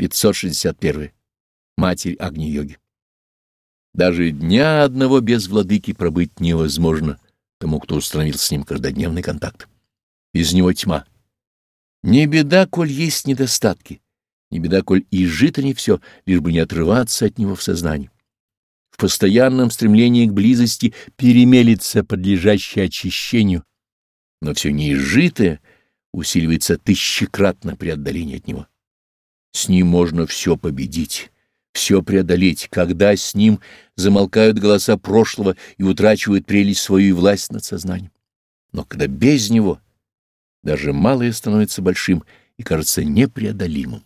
561. Матерь Агни-йоги. Даже дня одного без владыки пробыть невозможно тому, кто установил с ним каждодневный контакт. Без него тьма. Не беда, коль есть недостатки, не беда, коль и жито не все, лишь бы не отрываться от него в сознании. В постоянном стремлении к близости перемелится подлежащее очищению, но все неизжитое усиливается тысячекратно при отдалении от него. С ним можно все победить, все преодолеть, когда с ним замолкают голоса прошлого и утрачивают прелесть свою и власть над сознанием. Но когда без него даже малое становится большим и кажется непреодолимым.